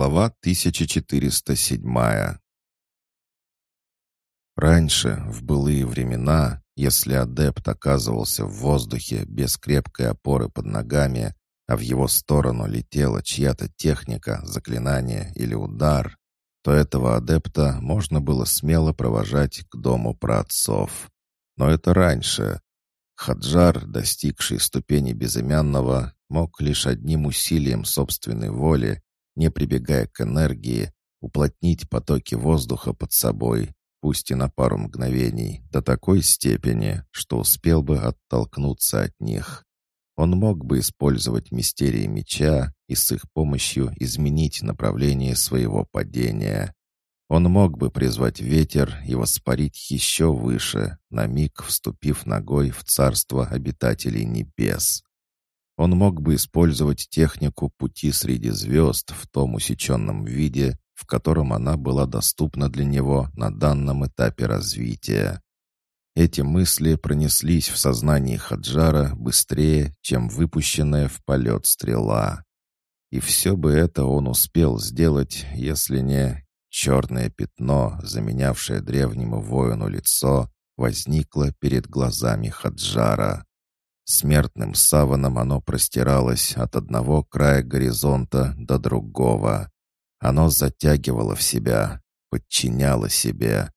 Глава 1407 Раньше, в былые времена, если адепт оказывался в воздухе без крепкой опоры под ногами, а в его сторону летела чья-то техника, заклинание или удар, то этого адепта можно было смело провожать к дому праотцов. Но это раньше. Хаджар, достигший ступени безымянного, мог лишь одним усилием собственной воли, не прибегая к энергии, уплотнить потоки воздуха под собой, пусть и на пару мгновений, до такой степени, что успел бы оттолкнуться от них. Он мог бы использовать мистерии меча и с их помощью изменить направление своего падения. Он мог бы призвать ветер и воспарить еще выше, на миг вступив ногой в царство обитателей небес. Он мог бы использовать технику пути среди звезд в том усеченном виде, в котором она была доступна для него на данном этапе развития. Эти мысли пронеслись в сознании Хаджара быстрее, чем выпущенная в полет стрела. И все бы это он успел сделать, если не черное пятно, заменявшее древнему воину лицо, возникло перед глазами Хаджара. Смертным саваном оно простиралось от одного края горизонта до другого. Оно затягивало в себя, подчиняло себе.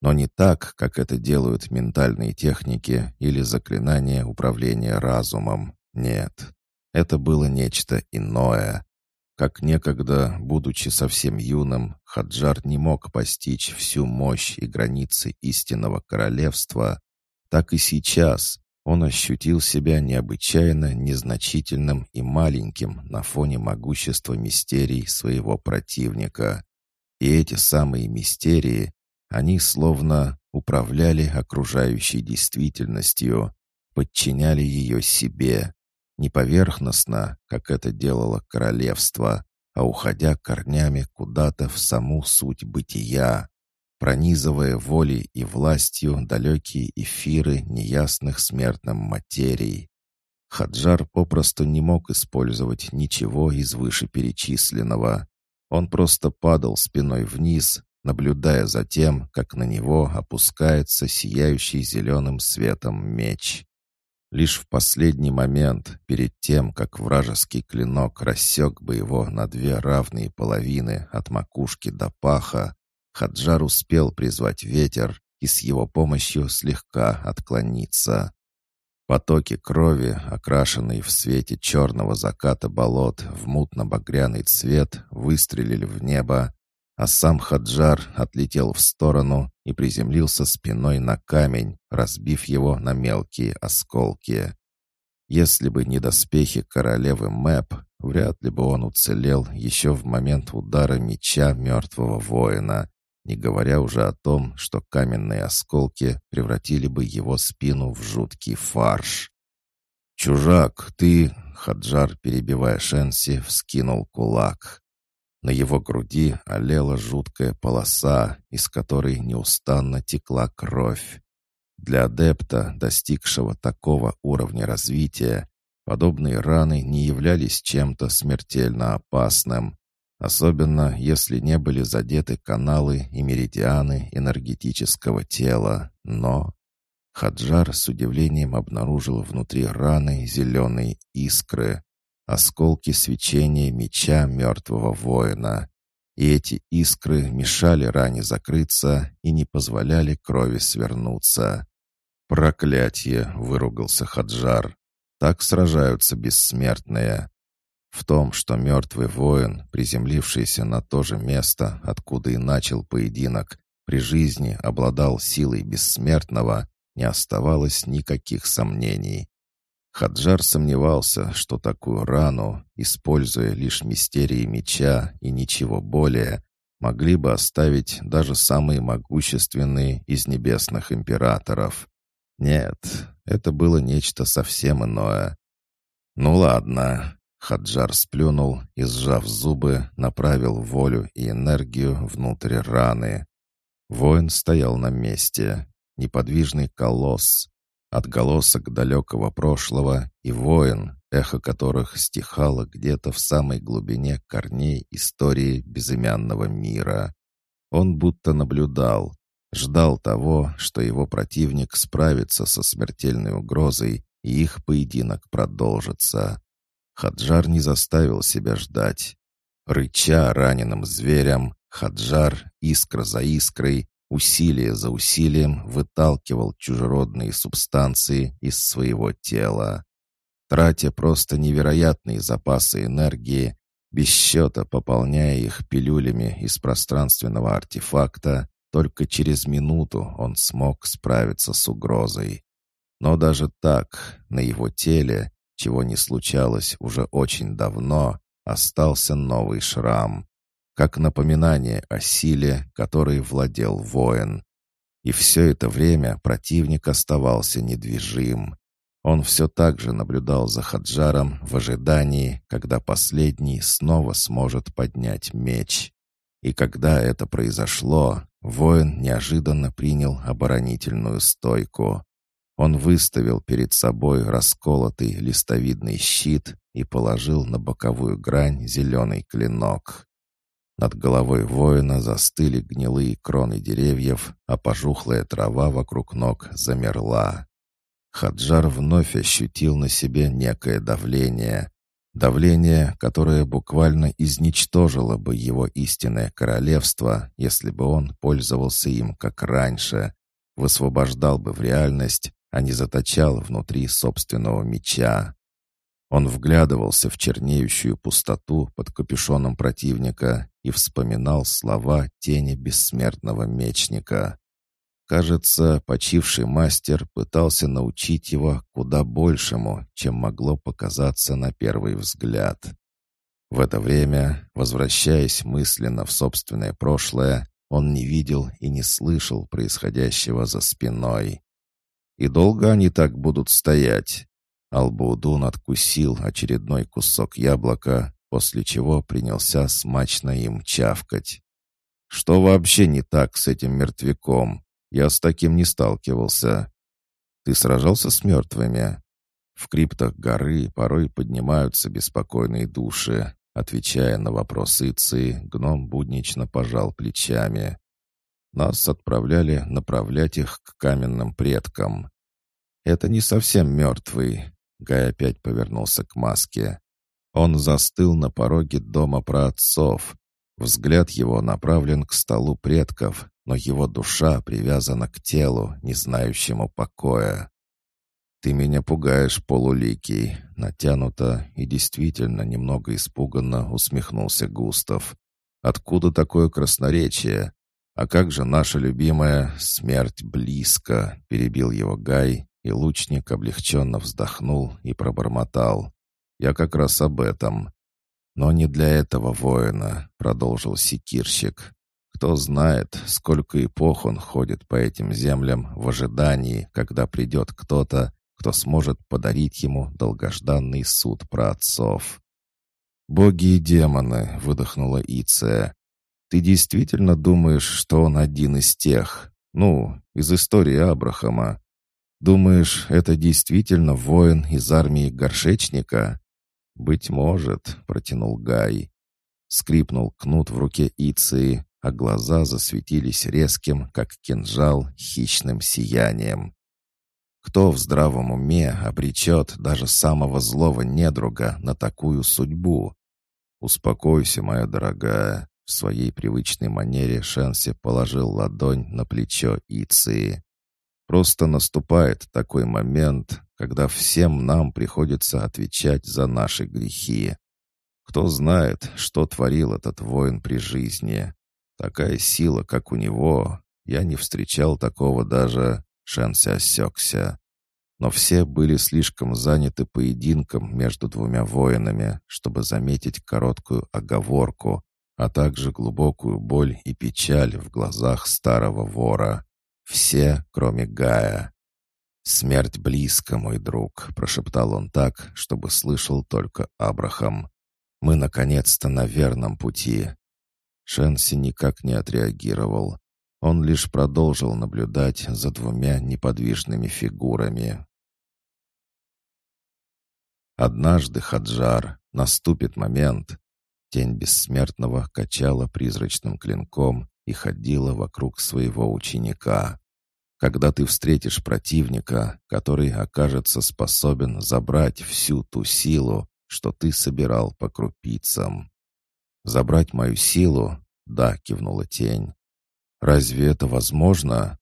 Но не так, как это делают ментальные техники или заклинания управления разумом. Нет. Это было нечто иное. Как некогда, будучи совсем юным, Хаджар не мог постичь всю мощь и границы истинного королевства, так и сейчас он ощутил себя необычайно незначительным и маленьким на фоне могущества мистерий своего противника. И эти самые мистерии, они словно управляли окружающей действительностью, подчиняли ее себе, не поверхностно, как это делало королевство, а уходя корнями куда-то в саму суть бытия, пронизывая волей и властью далекие эфиры неясных смертным материй. Хаджар попросту не мог использовать ничего из вышеперечисленного. Он просто падал спиной вниз, наблюдая за тем, как на него опускается сияющий зеленым светом меч. Лишь в последний момент, перед тем, как вражеский клинок рассек бы его на две равные половины от макушки до паха, Хаджар успел призвать ветер и с его помощью слегка отклониться. Потоки крови, окрашенные в свете черного заката болот в мутно-багряный цвет, выстрелили в небо, а сам Хаджар отлетел в сторону и приземлился спиной на камень, разбив его на мелкие осколки. Если бы не доспехи королевы Мэп, вряд ли бы он уцелел еще в момент удара меча мертвого воина, не говоря уже о том, что каменные осколки превратили бы его спину в жуткий фарш. «Чужак, ты...» — Хаджар, перебивая Шенси, вскинул кулак. На его груди олела жуткая полоса, из которой неустанно текла кровь. Для адепта, достигшего такого уровня развития, подобные раны не являлись чем-то смертельно опасным, особенно если не были задеты каналы и меридианы энергетического тела. Но Хаджар с удивлением обнаружил внутри раны зеленые искры, осколки свечения меча мертвого воина. И эти искры мешали ране закрыться и не позволяли крови свернуться. «Проклятье!» — выругался Хаджар. «Так сражаются бессмертные. В том, что мертвый воин, приземлившийся на то же место, откуда и начал поединок, при жизни обладал силой бессмертного, не оставалось никаких сомнений. Хаджар сомневался, что такую рану, используя лишь мистерии меча и ничего более, могли бы оставить даже самые могущественные из небесных императоров. Нет, это было нечто совсем иное. «Ну ладно, Хаджар сплюнул и, сжав зубы, направил волю и энергию внутрь раны. Воин стоял на месте, неподвижный колосс, отголосок далекого прошлого и воин, эхо которых стихало где-то в самой глубине корней истории безымянного мира. Он будто наблюдал, ждал того, что его противник справится со смертельной угрозой, и их поединок продолжится. Хаджар не заставил себя ждать. Рыча раненым зверям, Хаджар, искра за искрой, усилие за усилием выталкивал чужеродные субстанции из своего тела. Тратя просто невероятные запасы энергии, без счета пополняя их пилюлями из пространственного артефакта, только через минуту он смог справиться с угрозой. Но даже так, на его теле, чего не случалось уже очень давно, остался новый шрам, как напоминание о силе, которой владел воин. И все это время противник оставался недвижим. Он все так же наблюдал за Хаджаром в ожидании, когда последний снова сможет поднять меч. И когда это произошло, воин неожиданно принял оборонительную стойку. Он выставил перед собой расколотый листовидный щит и положил на боковую грань зеленый клинок. Над головой воина застыли гнилые кроны деревьев, а пожухлая трава вокруг ног замерла. Хаджар вновь ощутил на себе некое давление. Давление, которое буквально изничтожило бы его истинное королевство, если бы он пользовался им как раньше, высвобождал бы в реальность, а не заточал внутри собственного меча. Он вглядывался в чернеющую пустоту под капюшоном противника и вспоминал слова тени бессмертного мечника. Кажется, почивший мастер пытался научить его куда большему, чем могло показаться на первый взгляд. В это время, возвращаясь мысленно в собственное прошлое, он не видел и не слышал происходящего за спиной. И долго они так будут стоять? Албудун откусил очередной кусок яблока, после чего принялся смачно им чавкать. «Что вообще не так с этим мертвяком? Я с таким не сталкивался. Ты сражался с мертвыми?» В криптах горы порой поднимаются беспокойные души. Отвечая на вопрос Иции, гном буднично пожал плечами. Нас отправляли направлять их к каменным предкам. «Это не совсем мертвый. Гай опять повернулся к маске. Он застыл на пороге дома праотцов. Взгляд его направлен к столу предков, но его душа привязана к телу, не знающему покоя. «Ты меня пугаешь, полуликий», — натянуто и действительно немного испуганно усмехнулся Густав. «Откуда такое красноречие? А как же наша любимая «смерть близко», — перебил его Гай и лучник облегченно вздохнул и пробормотал. «Я как раз об этом». «Но не для этого воина», — продолжил секирщик. «Кто знает, сколько эпох он ходит по этим землям в ожидании, когда придет кто-то, кто сможет подарить ему долгожданный суд про отцов». «Боги и демоны», — выдохнула Иция. «Ты действительно думаешь, что он один из тех? Ну, из истории Абрахама?» Думаешь, это действительно воин из армии горшечника? Быть может, протянул Гай. Скрипнул кнут в руке Иции, а глаза засветились резким, как кинжал, хищным сиянием. Кто в здравом уме обречет даже самого злого недруга на такую судьбу? Успокойся, моя дорогая. В своей привычной манере Шенси положил ладонь на плечо Иции. Просто наступает такой момент, когда всем нам приходится отвечать за наши грехи. Кто знает, что творил этот воин при жизни. Такая сила, как у него, я не встречал такого даже... Шенси осекся. Но все были слишком заняты поединком между двумя воинами, чтобы заметить короткую оговорку, а также глубокую боль и печаль в глазах старого вора. Все, кроме Гая. «Смерть близко, мой друг», — прошептал он так, чтобы слышал только Абрахам. «Мы, наконец-то, на верном пути». Шенси никак не отреагировал. Он лишь продолжил наблюдать за двумя неподвижными фигурами. Однажды, Хаджар, наступит момент. Тень бессмертного качала призрачным клинком и ходила вокруг своего ученика. Когда ты встретишь противника, который окажется способен забрать всю ту силу, что ты собирал по крупицам. «Забрать мою силу?» — да, кивнула тень. «Разве это возможно?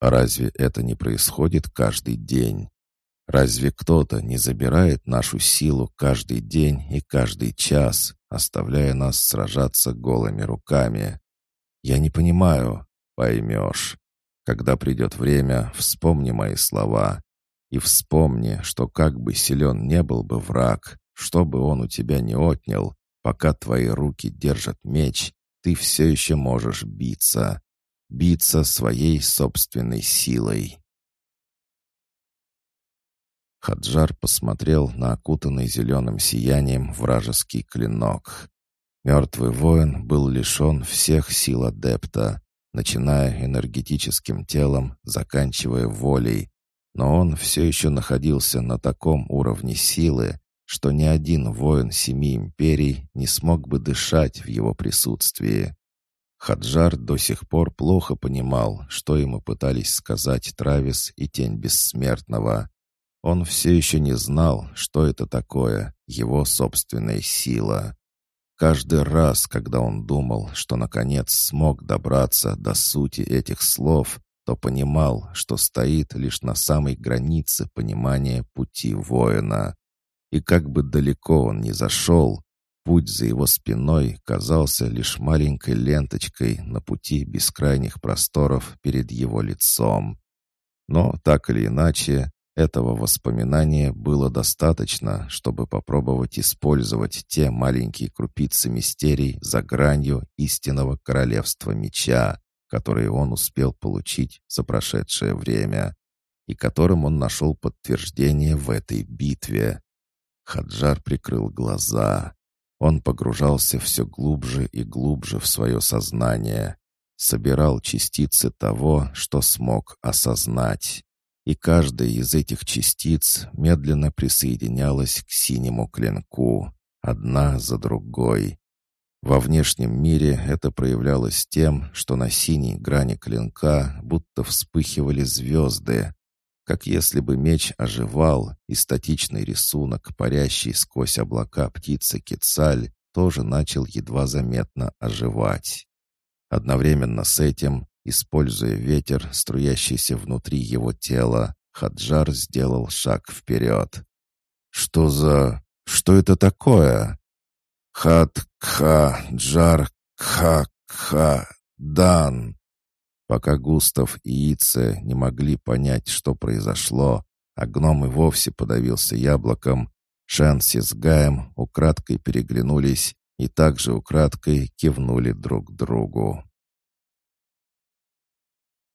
Разве это не происходит каждый день? Разве кто-то не забирает нашу силу каждый день и каждый час, оставляя нас сражаться голыми руками? Я не понимаю. Поймешь. Когда придет время, вспомни мои слова. И вспомни, что как бы силен не был бы враг, что бы он у тебя не отнял, пока твои руки держат меч, ты все еще можешь биться. Биться своей собственной силой. Хаджар посмотрел на окутанный зеленым сиянием вражеский клинок. Мертвый воин был лишен всех сил адепта, начиная энергетическим телом, заканчивая волей, но он все еще находился на таком уровне силы, что ни один воин семи империй не смог бы дышать в его присутствии. Хаджар до сих пор плохо понимал, что ему пытались сказать Травис и Тень Бессмертного. Он все еще не знал, что это такое, его собственная сила. Каждый раз, когда он думал, что наконец смог добраться до сути этих слов, то понимал, что стоит лишь на самой границе понимания пути воина. И как бы далеко он ни зашел, путь за его спиной казался лишь маленькой ленточкой на пути бескрайних просторов перед его лицом. Но, так или иначе, этого воспоминания было достаточно, чтобы попробовать использовать те маленькие крупицы мистерий за гранью истинного королевства меча, которые он успел получить за прошедшее время, и которым он нашел подтверждение в этой битве. Хаджар прикрыл глаза. Он погружался все глубже и глубже в свое сознание, собирал частицы того, что смог осознать и каждая из этих частиц медленно присоединялась к синему клинку, одна за другой. Во внешнем мире это проявлялось тем, что на синей грани клинка будто вспыхивали звезды, как если бы меч оживал, и статичный рисунок, парящий сквозь облака птицы Кецаль, тоже начал едва заметно оживать. Одновременно с этим Используя ветер, струящийся внутри его тела, Хаджар сделал шаг вперед. «Что за... что это такое?» «Хат-кха-джар-кха-кха-дан!» Пока Густав и Ице не могли понять, что произошло, а гном и вовсе подавился яблоком, Шанси с Гаем украдкой переглянулись и также украдкой кивнули друг другу.